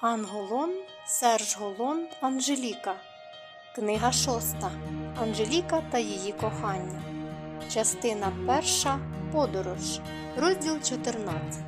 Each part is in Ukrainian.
Анголон, Серж Голон, Анжеліка. Книга шоста. Анжеліка та її кохання. Частина перша. Подорож. Розділ 14.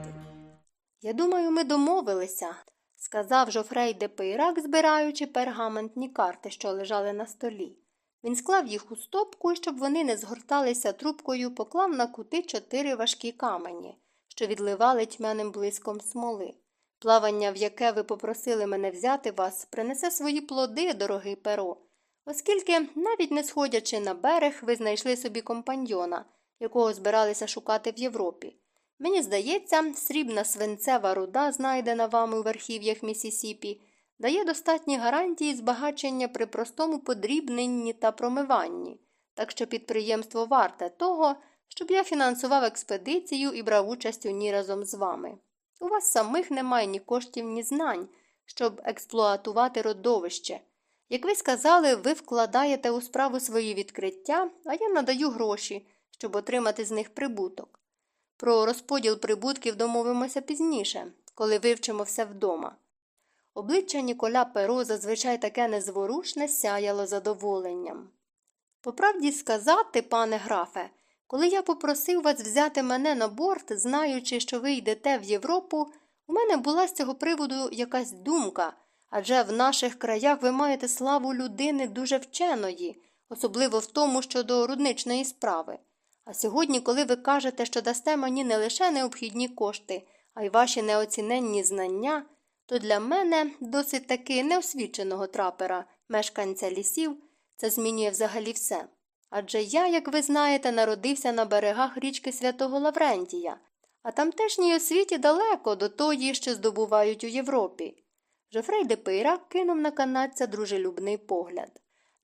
Я думаю, ми домовилися, сказав Жофрей де Пейрак, збираючи пергаментні карти, що лежали на столі. Він склав їх у стопку і, щоб вони не згорталися трубкою, поклав на кути чотири важкі камені, що відливали тьмяним блиском смоли. Плавання, в яке ви попросили мене взяти вас, принесе свої плоди, дорогий перо, оскільки, навіть не сходячи на берег, ви знайшли собі компаньйона, якого збиралися шукати в Європі. Мені здається, срібна свинцева руда, знайдена вами у верхів'ях Місісіпі, дає достатні гарантії збагачення при простому подрібненні та промиванні, так що підприємство варте того, щоб я фінансував експедицію і брав участь у ній разом з вами. У вас самих немає ні коштів, ні знань, щоб експлуатувати родовище. Як ви сказали, ви вкладаєте у справу свої відкриття, а я надаю гроші, щоб отримати з них прибуток. Про розподіл прибутків домовимося пізніше, коли вивчимо все вдома. Обличчя Ніколя Перо зазвичай таке незворушне сяяло задоволенням. По правді сказати, пане графе, коли я попросив вас взяти мене на борт, знаючи, що ви йдете в Європу, у мене була з цього приводу якась думка, адже в наших краях ви маєте славу людини дуже вченої, особливо в тому щодо рудничної справи. А сьогодні, коли ви кажете, що дасте мені не лише необхідні кошти, а й ваші неоціненні знання, то для мене досить таки неосвіченого трапера, мешканця лісів, це змінює взагалі все. Адже я, як ви знаєте, народився на берегах річки Святого Лаврентія, а тамтешній освіті далеко до тої, що здобувають у Європі. Жофрей де Пейрак кинув на канадця дружелюбний погляд.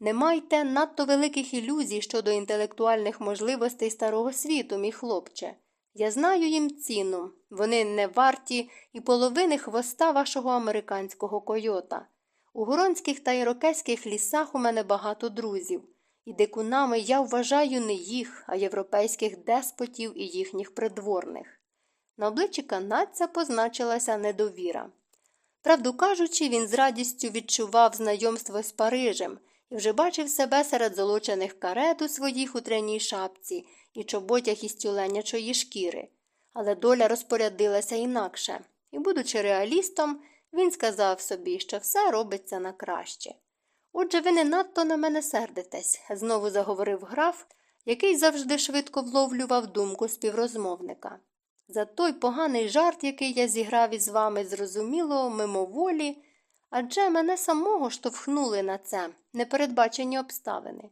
Не майте надто великих ілюзій щодо інтелектуальних можливостей старого світу, мій хлопче. Я знаю їм ціну, вони не варті і половини хвоста вашого американського койота. У гуронських та ірокезьких лісах у мене багато друзів, і дикунами я вважаю не їх, а європейських деспотів і їхніх придворних. На обличчі канадця позначилася недовіра. Правду кажучи, він з радістю відчував знайомство з Парижем і вже бачив себе серед золочених карет у своїй хутряній шапці і чоботях із тюленячої шкіри. Але доля розпорядилася інакше, і, будучи реалістом, він сказав собі, що все робиться на краще. Отже, ви не надто на мене сердитесь, знову заговорив граф, який завжди швидко вловлював думку співрозмовника. За той поганий жарт, який я зіграв із вами, зрозуміло, мимоволі, адже мене самого штовхнули на це непередбачені обставини.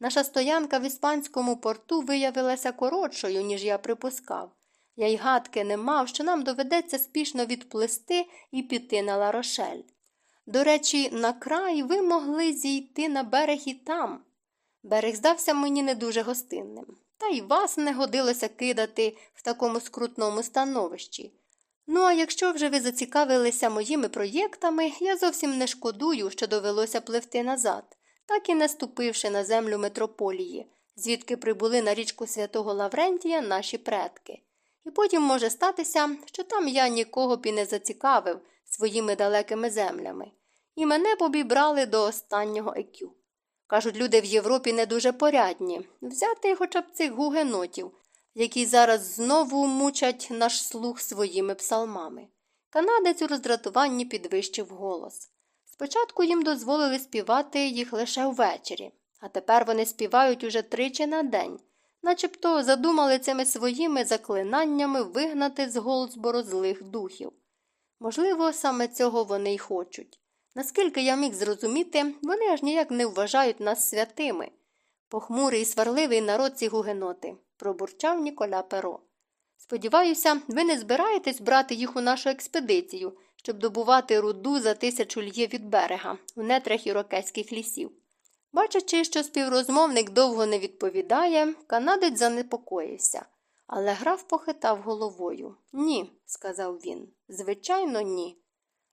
Наша стоянка в іспанському порту виявилася коротшою, ніж я припускав. Я й гадки не мав, що нам доведеться спішно відплисти і піти на ларошель. До речі, на край ви могли зійти на берег і там. Берег здався мені не дуже гостинним, та й вас не годилося кидати в такому скрутному становищі. Ну, а якщо вже ви зацікавилися моїми проєктами, я зовсім не шкодую, що довелося пливти назад, так і не ступивши на землю метрополії, звідки прибули на річку святого Лаврентія наші предки. І потім може статися, що там я нікого б і не зацікавив своїми далекими землями, і мене побібрали до останнього екю. Кажуть, люди в Європі не дуже порядні, взяти хоча б цих гугенотів, які зараз знову мучать наш слух своїми псалмами. Канадець у роздратуванні підвищив голос. Спочатку їм дозволили співати їх лише ввечері, а тепер вони співають уже тричі на день, начебто задумали цими своїми заклинаннями вигнати з Голдсборо злих духів. Можливо, саме цього вони й хочуть. Наскільки я міг зрозуміти, вони аж ніяк не вважають нас святими. Похмурий і сварливий народ ці гугеноти, пробурчав Ніколя Перо. Сподіваюся, ви не збираєтесь брати їх у нашу експедицію, щоб добувати руду за тисячу льє від берега у нетрах ірокезьких лісів. Бачачи, що співрозмовник довго не відповідає, канадець занепокоївся. Але граф похитав головою. Ні, сказав він. Звичайно, ні.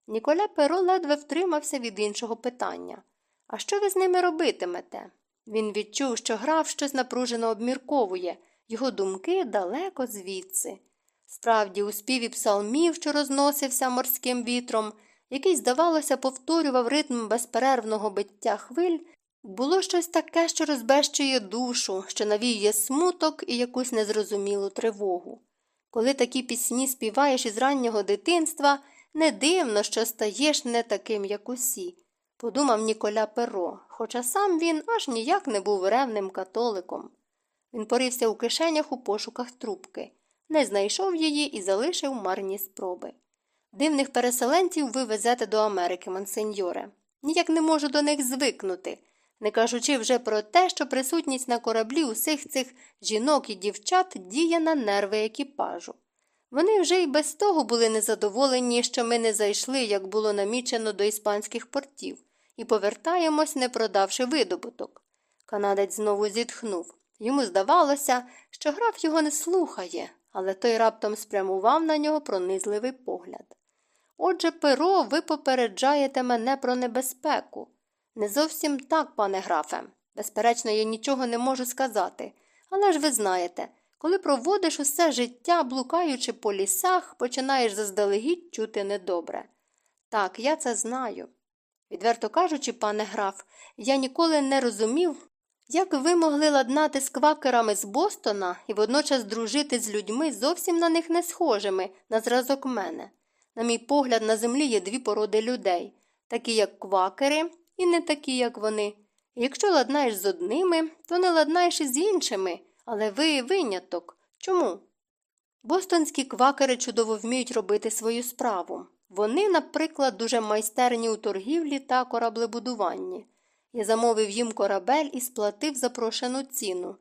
Ніколя Перо ледве втримався від іншого питання. А що ви з ними робитимете? Він відчув, що граф щось напружено обмірковує, його думки далеко звідси. Справді, у співі псалмів, що розносився морським вітром, який, здавалося, повторював ритм безперервного биття хвиль, було щось таке, що розбещує душу, що навіює смуток і якусь незрозумілу тривогу. Коли такі пісні співаєш із раннього дитинства, не дивно, що стаєш не таким, як усі, подумав Ніколя Перо, хоча сам він аж ніяк не був ревним католиком. Він порився у кишенях у пошуках трубки, не знайшов її і залишив марні спроби. Дивних переселенців ви везете до Америки, монсеньоре. Ніяк не можу до них звикнути, не кажучи вже про те, що присутність на кораблі усіх цих жінок і дівчат діє на нерви екіпажу. Вони вже й без того були незадоволені, що ми не зайшли, як було намічено до іспанських портів, і повертаємось, не продавши видобуток. Канадець знову зітхнув. Йому здавалося, що граф його не слухає, але той раптом спрямував на нього пронизливий погляд. Отже, перо, ви попереджаєте мене про небезпеку. Не зовсім так, пане графе. Безперечно, я нічого не можу сказати. Але ж ви знаєте, коли проводиш усе життя, блукаючи по лісах, починаєш заздалегідь чути недобре. Так, я це знаю. Відверто кажучи, пане граф, я ніколи не розумів, як ви могли ладнати з квакерами з Бостона і водночас дружити з людьми зовсім на них не схожими, на зразок мене. На мій погляд, на землі є дві породи людей такі, як квакери, і не такі, як вони. Якщо ладнаєш з одними, то не ладнаєш із іншими, але ви виняток. Чому? Бостонські квакери чудово вміють робити свою справу. Вони, наприклад, дуже майстерні у торгівлі та кораблебудуванні. Я замовив їм корабель і сплатив запрошену ціну.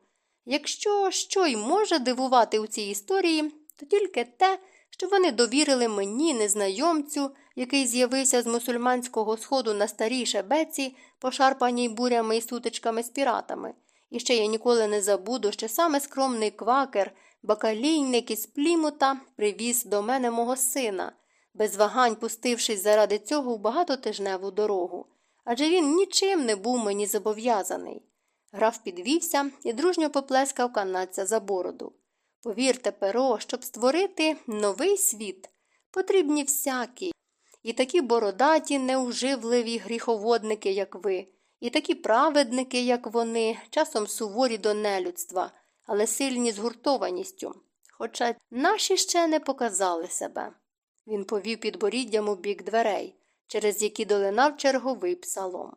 Якщо що й може дивувати у цій історії, то тільки те, що вони довірили мені, незнайомцю, який з'явився з мусульманського сходу на старій шебеці, пошарпаній бурями і сутичками з піратами. І ще я ніколи не забуду, що саме скромний квакер, бакалійник із плімута привіз до мене мого сина, без вагань пустившись заради цього в багатотижневу дорогу. Адже він нічим не був мені зобов'язаний. Граф підвівся і дружньо поплескав канадця за бороду. Повірте, перо, щоб створити новий світ, потрібні всякі, і такі бородаті, неуживливі гріховодники, як ви, і такі праведники, як вони, часом суворі до нелюдства, але сильні згуртованістю. Хоча наші ще не показали себе. Він повів підборіддям у бік дверей, через які долинав черговий псалом.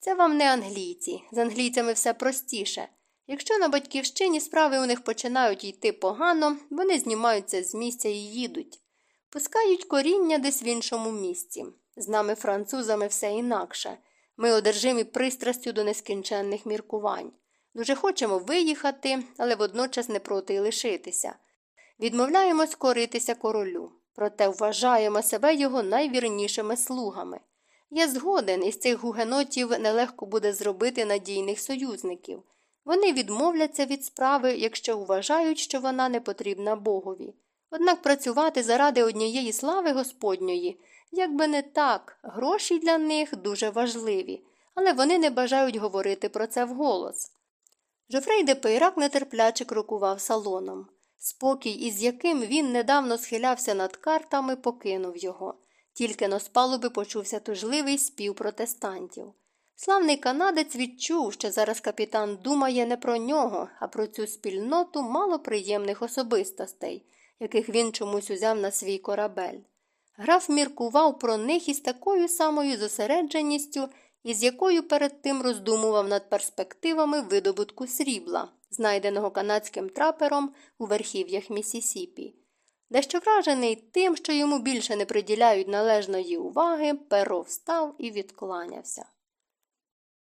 Це вам не англійці, з англійцями все простіше. Якщо на батьківщині справи у них починають йти погано, вони знімаються з місця і їдуть, пускають коріння десь в іншому місці. З нами, французами, все інакше. Ми одержимі пристрастю до нескінченних міркувань. Дуже хочемо виїхати, але водночас не проти й лишитися. Відмовляємось коритися королю, проте вважаємо себе його найвірнішими слугами. Я згоден із цих гугенотів нелегко буде зробити надійних союзників. Вони відмовляться від справи, якщо вважають, що вона не потрібна Богові. Однак працювати заради однієї слави Господньої, якби не так, гроші для них дуже важливі, але вони не бажають говорити про це вголос. Жофрей де Пейрак нетерпляче крокував салоном. Спокій, із яким він недавно схилявся над картами, покинув його, тільки на спалуби почувся тужливий спів протестантів. Славний канадець відчув, що зараз капітан думає не про нього, а про цю спільноту малоприємних особистостей, яких він чомусь узяв на свій корабель. Граф міркував про них із такою самою зосередженістю, із якою перед тим роздумував над перспективами видобутку срібла, знайденого канадським трапером у верхів'ях Місісіпі. Дещо вражений тим, що йому більше не приділяють належної уваги, перо встав і відкланявся.